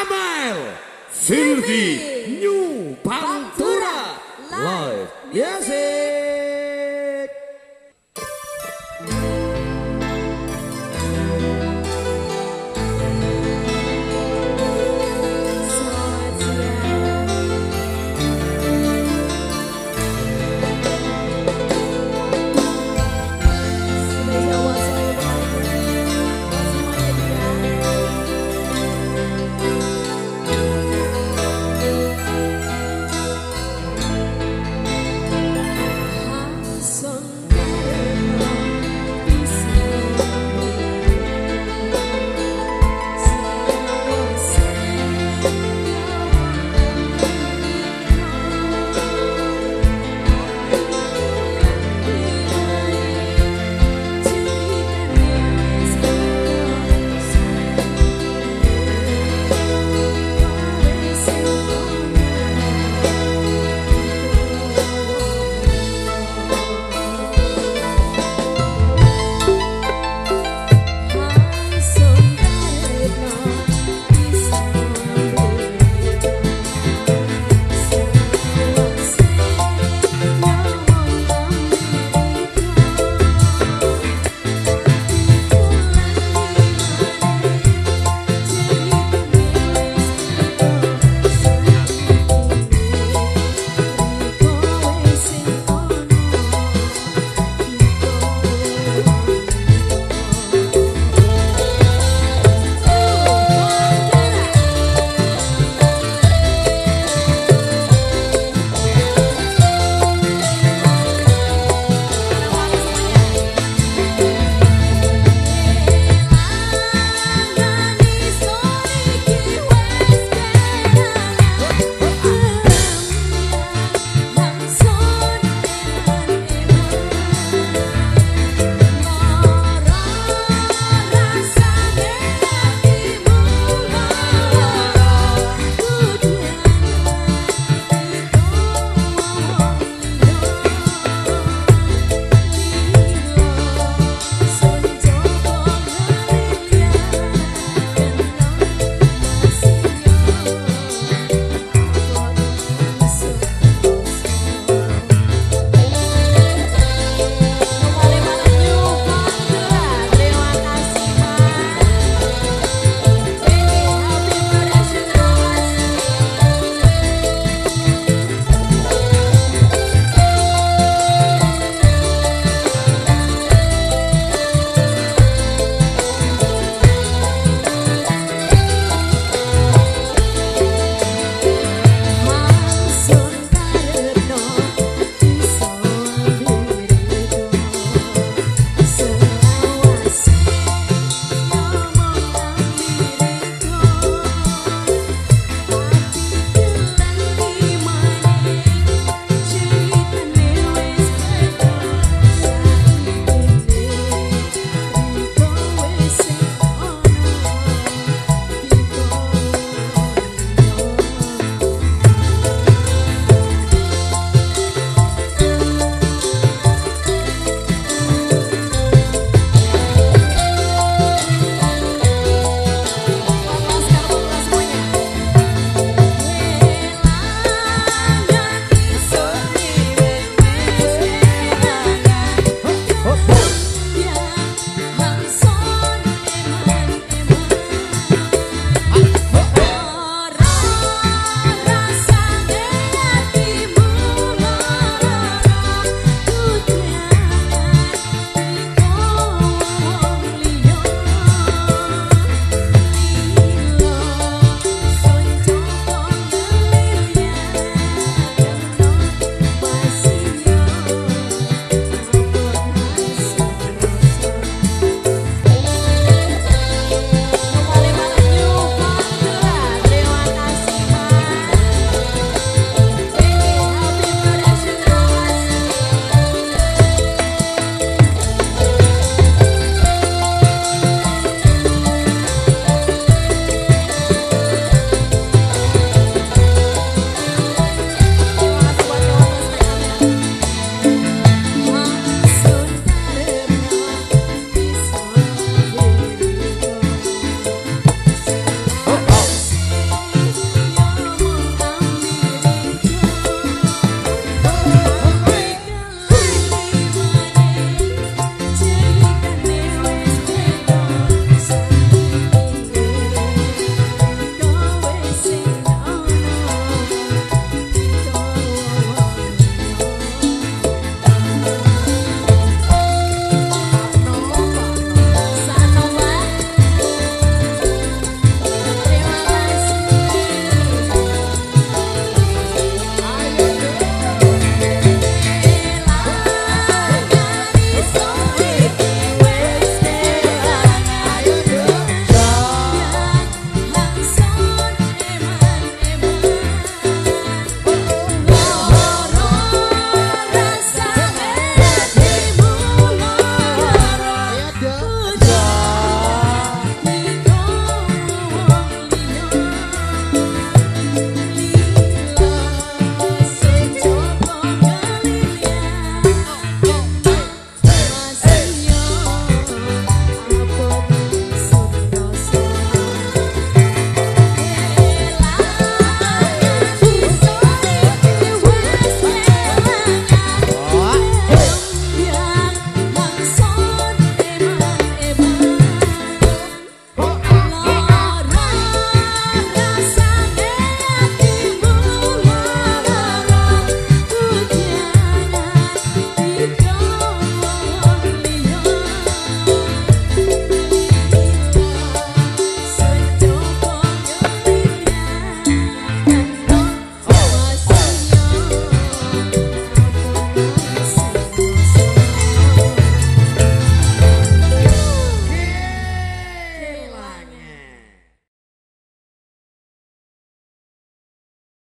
Amel, Silvi, New Pantura, live. Music.